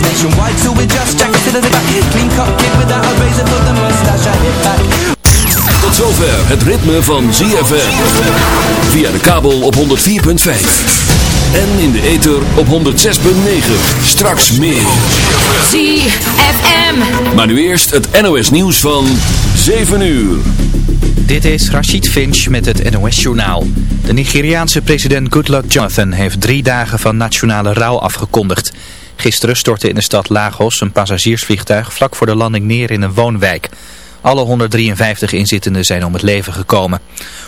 Nationwide, so we just jack to the back. Clean cut kid without a razor for the mustache. I hit back. Tot zover het ritme van ZFM. Via de kabel op 104.5. En in de ether op 106.9. Straks meer. ZFM. Maar nu eerst het NOS nieuws van 7 uur. Dit is Rashid Finch met het NOS-journaal. De Nigeriaanse president Goodluck Jonathan heeft drie dagen van nationale rouw afgekondigd. Gisteren stortte in de stad Lagos een passagiersvliegtuig vlak voor de landing neer in een woonwijk. Alle 153 inzittenden zijn om het leven gekomen.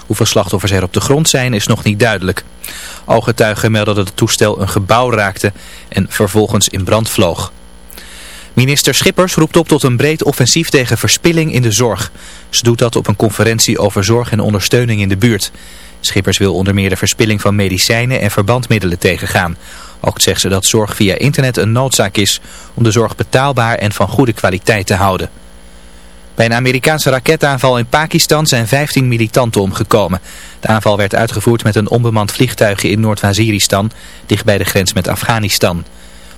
Hoeveel slachtoffers er op de grond zijn is nog niet duidelijk. Ooggetuigen melden dat het toestel een gebouw raakte en vervolgens in brand vloog. Minister Schippers roept op tot een breed offensief tegen verspilling in de zorg. Ze doet dat op een conferentie over zorg en ondersteuning in de buurt. Schippers wil onder meer de verspilling van medicijnen en verbandmiddelen tegengaan. Ook zegt ze dat zorg via internet een noodzaak is om de zorg betaalbaar en van goede kwaliteit te houden. Bij een Amerikaanse raketaanval in Pakistan zijn 15 militanten omgekomen. De aanval werd uitgevoerd met een onbemand vliegtuig in Noord-Waziristan, dicht bij de grens met Afghanistan.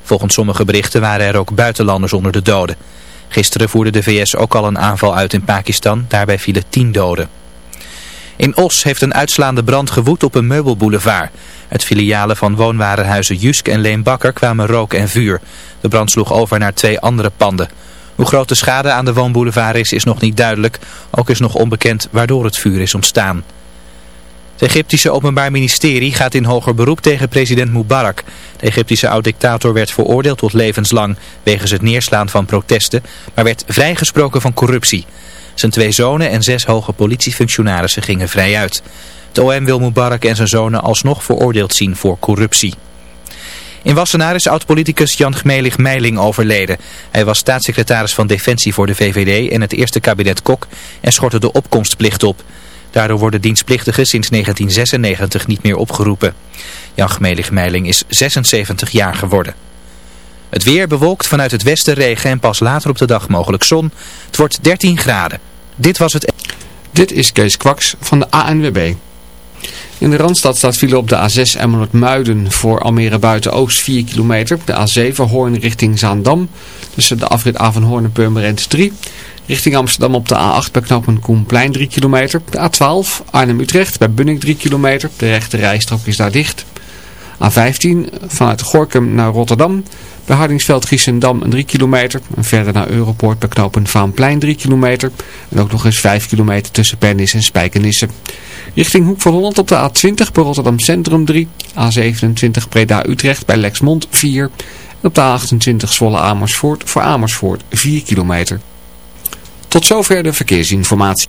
Volgens sommige berichten waren er ook buitenlanders onder de doden. Gisteren voerde de VS ook al een aanval uit in Pakistan, daarbij vielen 10 doden. In Os heeft een uitslaande brand gewoed op een meubelboulevard. Uit filialen van woonwarenhuizen Jusk en Leen Bakker kwamen rook en vuur. De brand sloeg over naar twee andere panden. Hoe groot de schade aan de woonboulevard is, is nog niet duidelijk. Ook is nog onbekend waardoor het vuur is ontstaan. Het Egyptische Openbaar Ministerie gaat in hoger beroep tegen president Mubarak. De Egyptische oud-dictator werd veroordeeld tot levenslang wegens het neerslaan van protesten, maar werd vrijgesproken van corruptie. Zijn twee zonen en zes hoge politiefunctionarissen gingen vrij uit. Het OM wil Mubarak en zijn zonen alsnog veroordeeld zien voor corruptie. In Wassenaar is oud-politicus Jan Gmelig Meiling overleden. Hij was staatssecretaris van Defensie voor de VVD in het eerste kabinet Kok en schortte de opkomstplicht op. Daardoor worden dienstplichtigen sinds 1996 niet meer opgeroepen. Jan Gmelig Meiling is 76 jaar geworden. Het weer bewolkt vanuit het westen regen en pas later op de dag mogelijk zon. Het wordt 13 graden. Dit was het... Dit is Kees Kwaks van de ANWB. In de Randstad staat file op de A6 Emmeloord-Muiden voor Almere Buiten-Oost 4 kilometer. De A7 Hoorn richting Zaandam tussen de afrit Avanhoorn en Purmerend 3. Richting Amsterdam op de A8 bij knooppunt Koenplein 3 kilometer. De A12 Arnhem-Utrecht bij Bunnik 3 kilometer. De rechte rijstrook is daar dicht. A15 vanuit Gorkum naar Rotterdam. Bij Hardingsveld Giessendam 3 kilometer. En verder naar Europoort bij knooppunt Vaanplein 3 kilometer. En ook nog eens 5 kilometer tussen Pernis en Spijkenisse. Richting Hoek van Holland op de A20 bij Rotterdam Centrum 3. A27 Breda Utrecht bij Lexmond 4. En op de A28 Zwolle Amersfoort voor Amersfoort 4 kilometer. Tot zover de verkeersinformatie.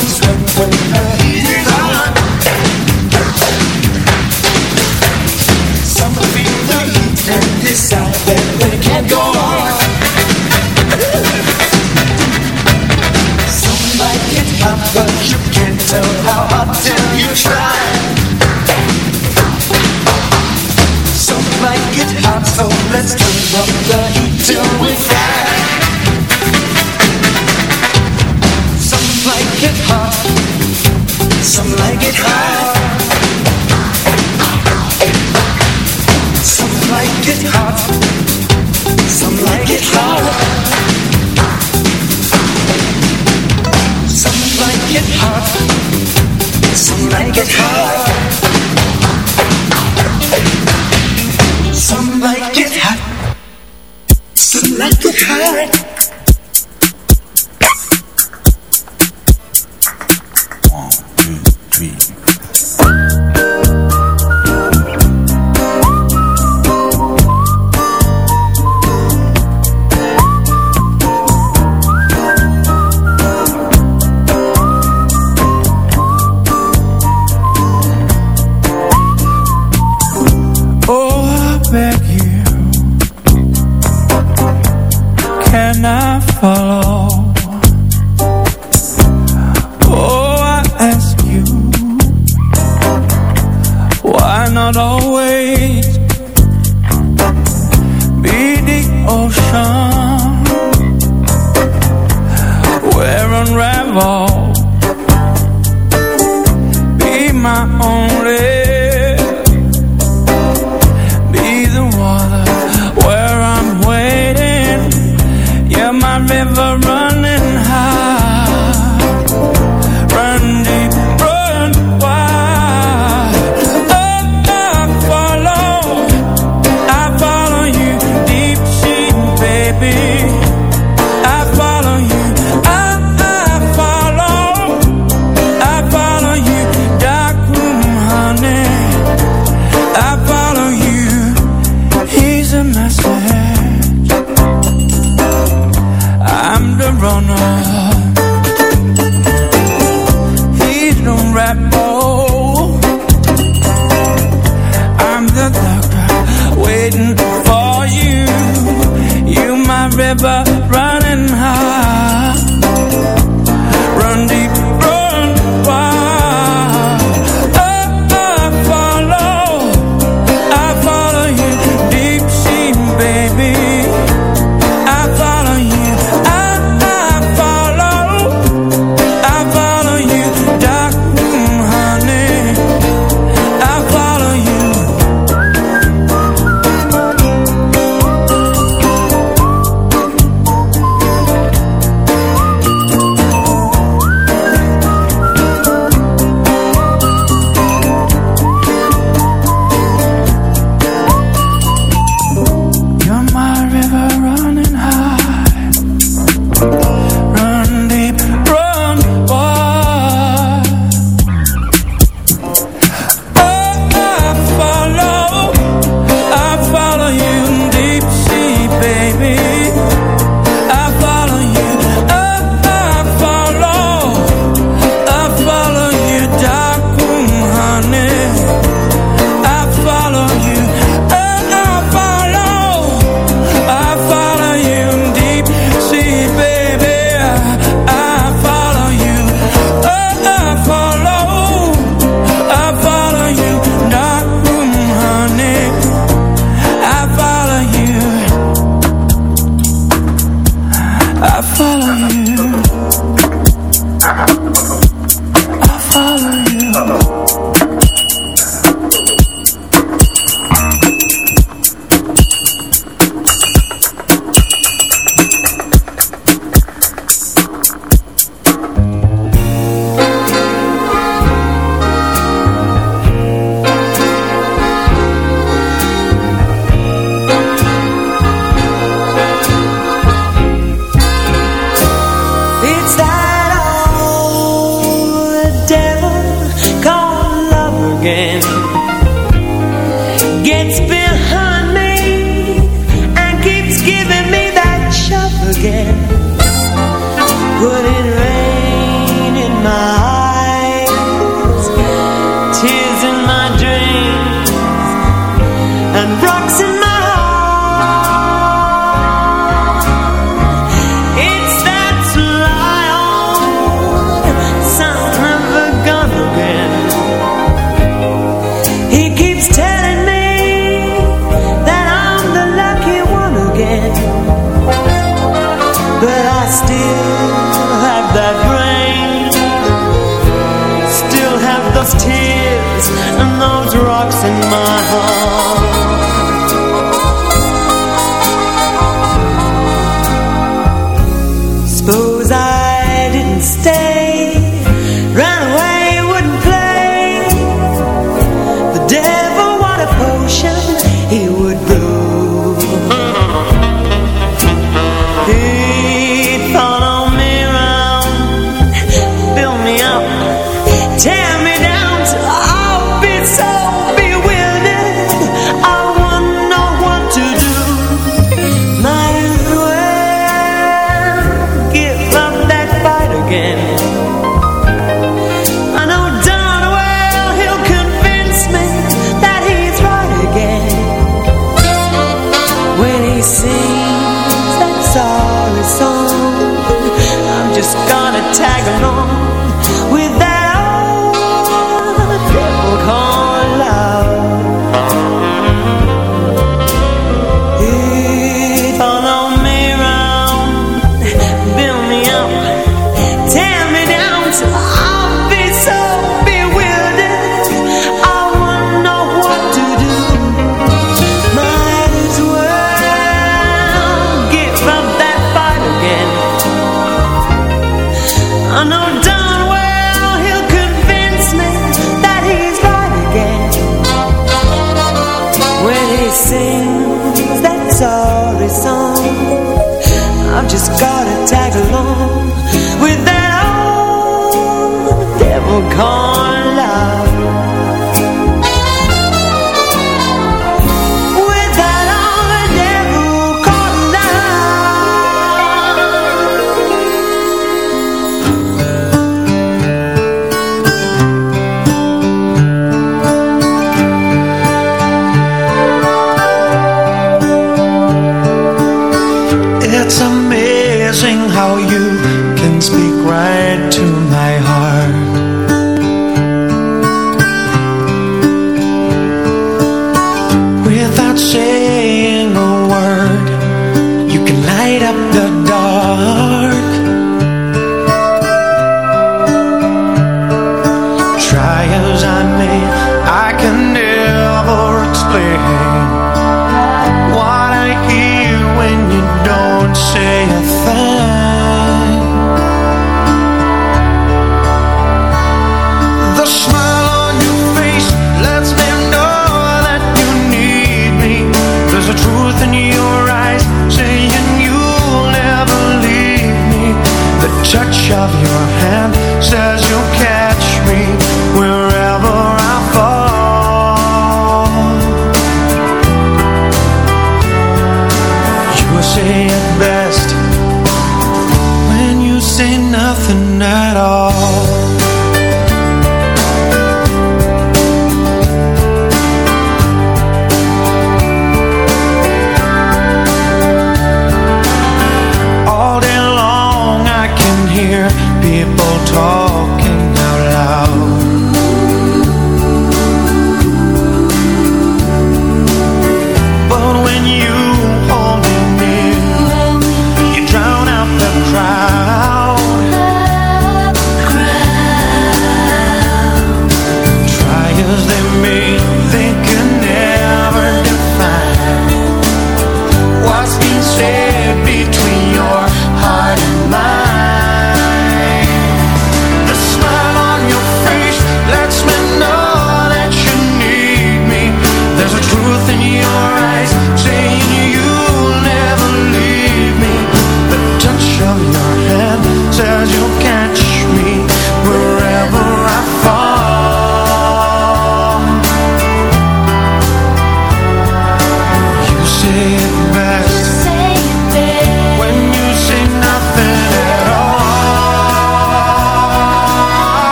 some step when I never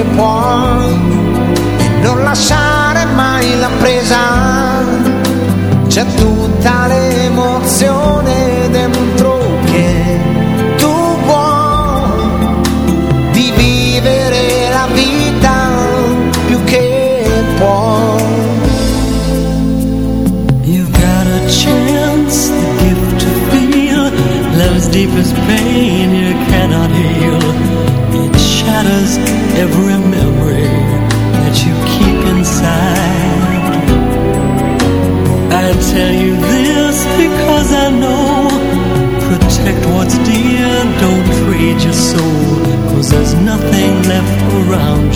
que pode. Around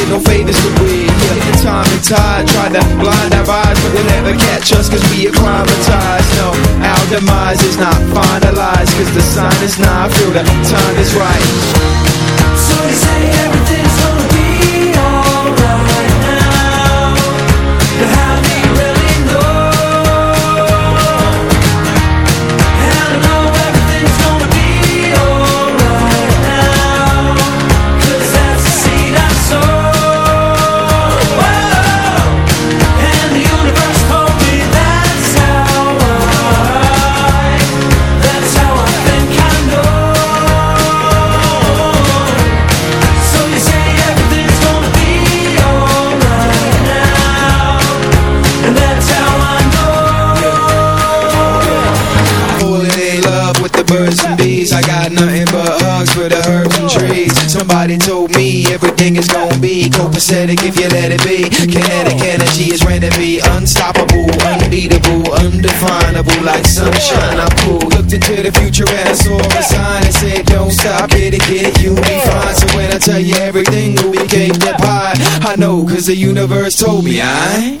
did no favors to we yeah. Time and tide tried to blind our eyes But they'll never catch us cause we acclimatized. No, our demise is not finalized Cause the sign is not, I feel the time is right. So they say everything. It's is gonna be copacetic if you let it be. Kinetic energy is ready to be unstoppable, unbeatable, undefinable, like sunshine. I'm. Looked into the future and I saw a sign and said, Don't stop, get it, get it, you'll be fine. So when I tell you everything, we came that high. I know, cause the universe told me I.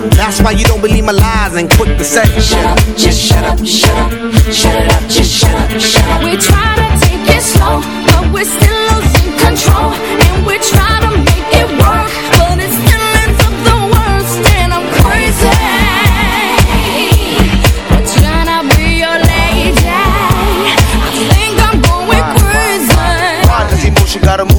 girl? That's why you don't believe my lies and quick to say Shut up, just shut up, shut up Shut it up, just shut up, shut up We try to take it slow, but we're still losing control. And we try to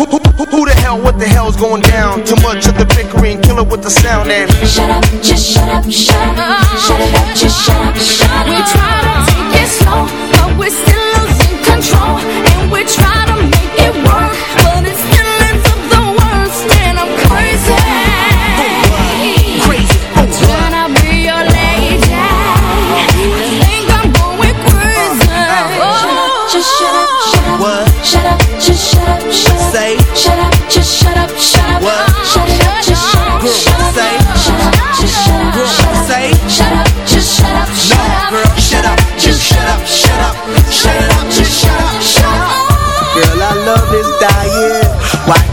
who, who, who, who the hell, what the hell's going down? Too much of the bickering, kill it with the sound and Shut up, just shut up, shut up. Shut up, just shut up, shut up. We try to take it slow, but we're still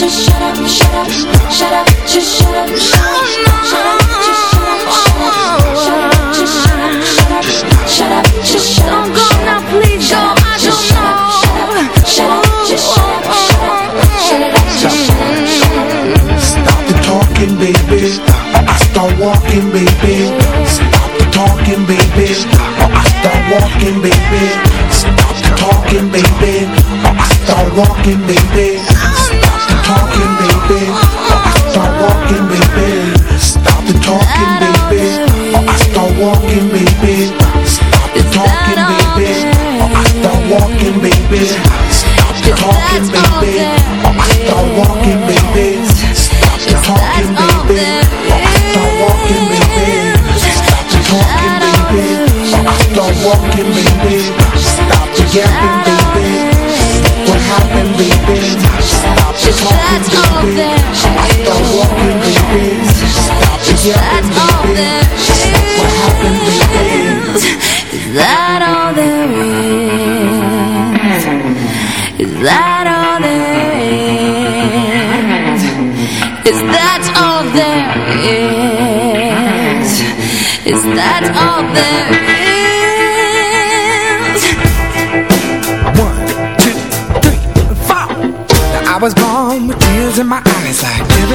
Just shut up, shut up, shut up, just shut up, shut up, shut up, just shut up, shut up, just shut up, shut up, shut up, just shut up. Go now, please go. I don't know. Shut up, just shut up, shut up, shut up, just shut up, shut up. Stop the talking, baby. I start walking, baby. Stop the talking, baby. I start walking, baby. Stop the talking, baby. I start walking, baby. That's all there is. Stop it.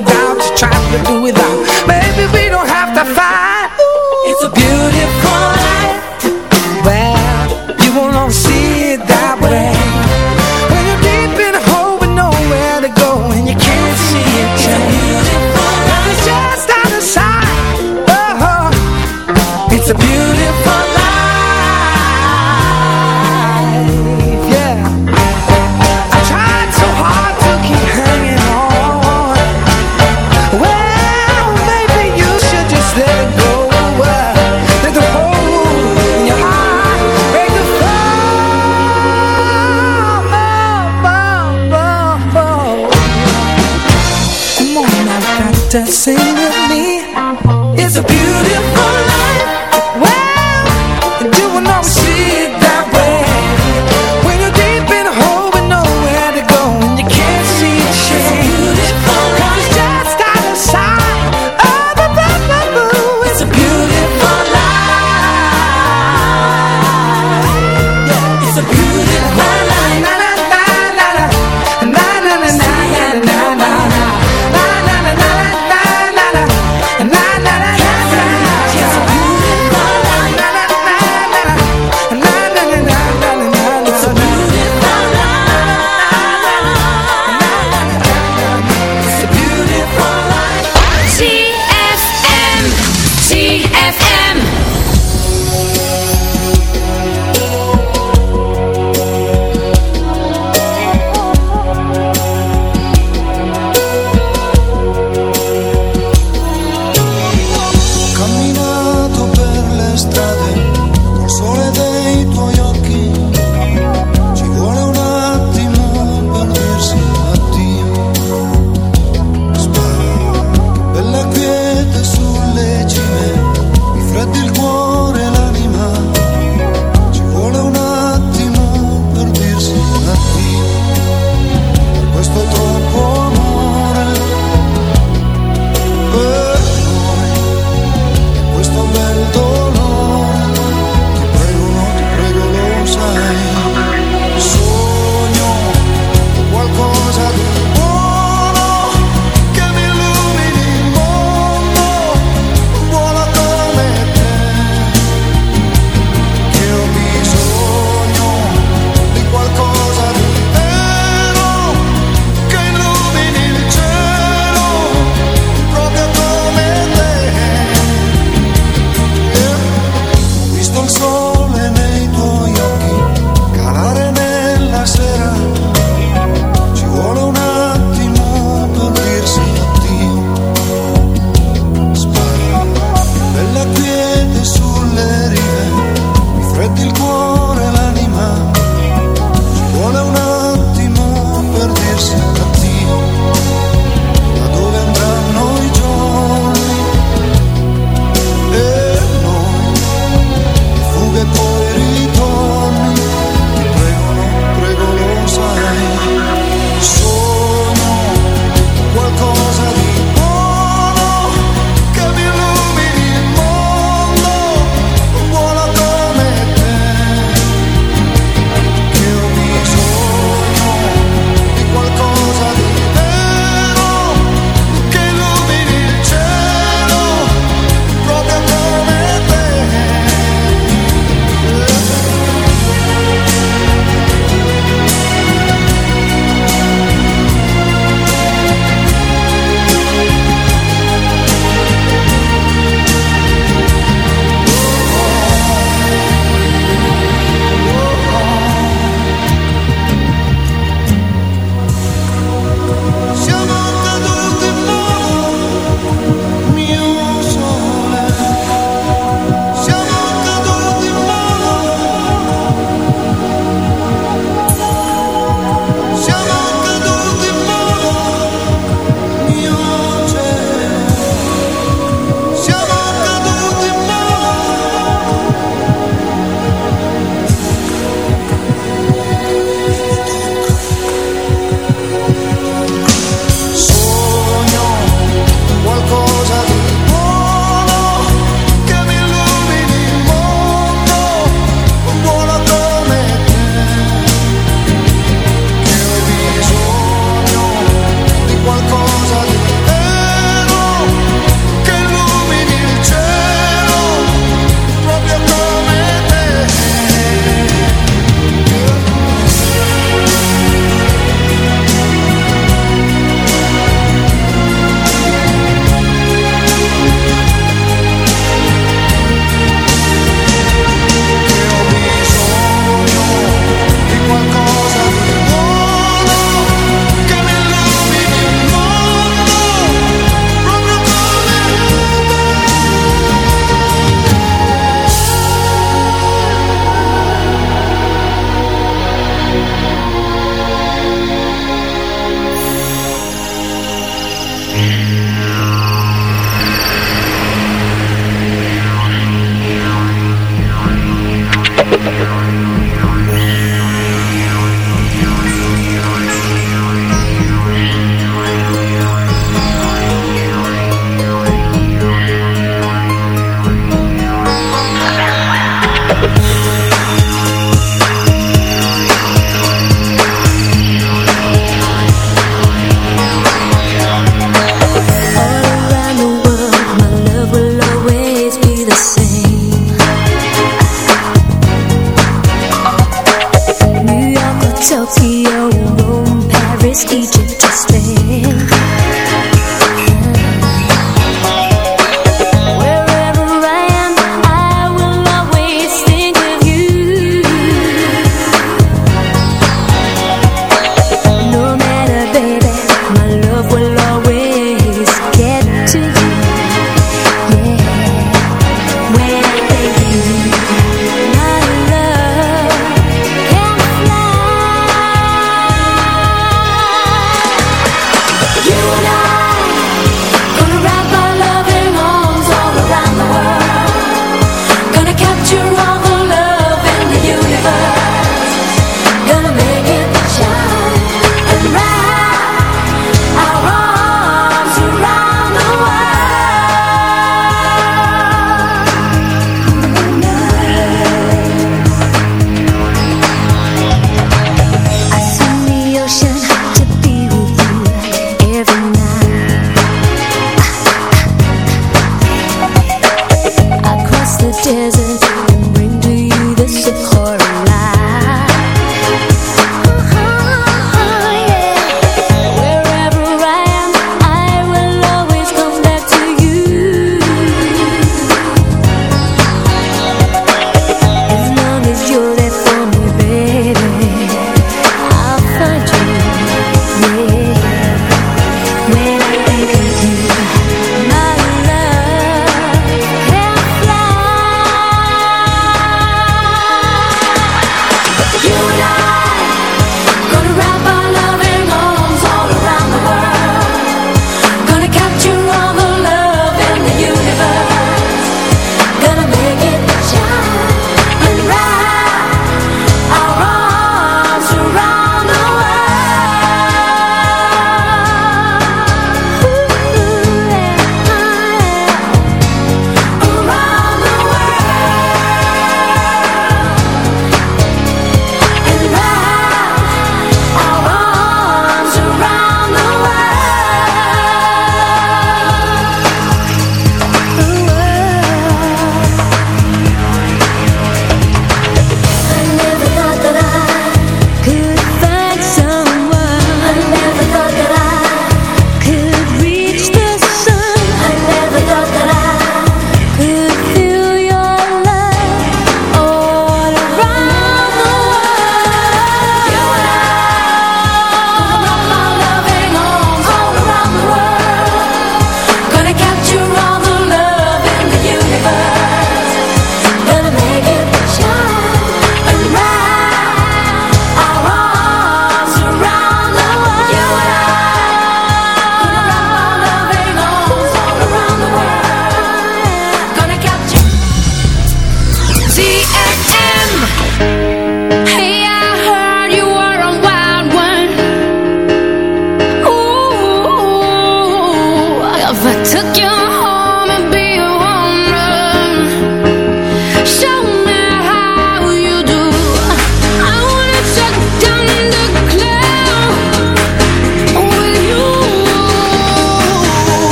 the doubt, you trying to do say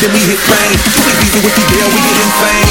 then we hit fame. We be with the deal? We get insane.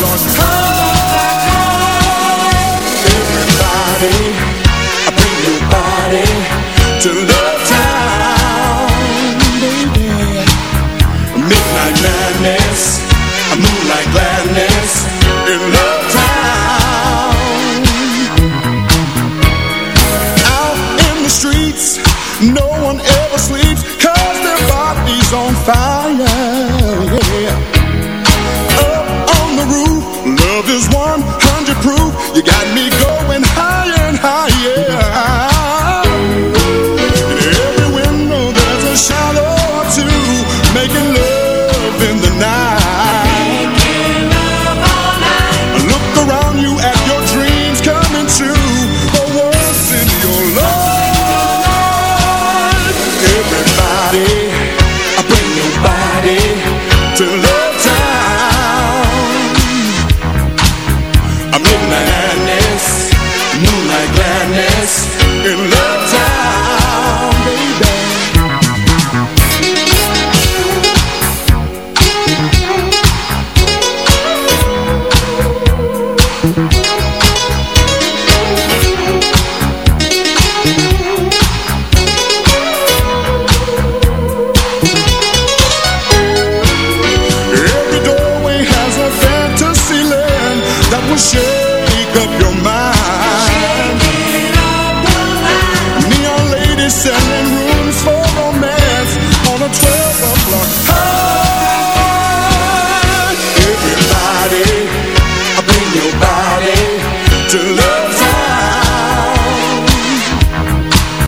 lost. Time Everybody, bring your body to love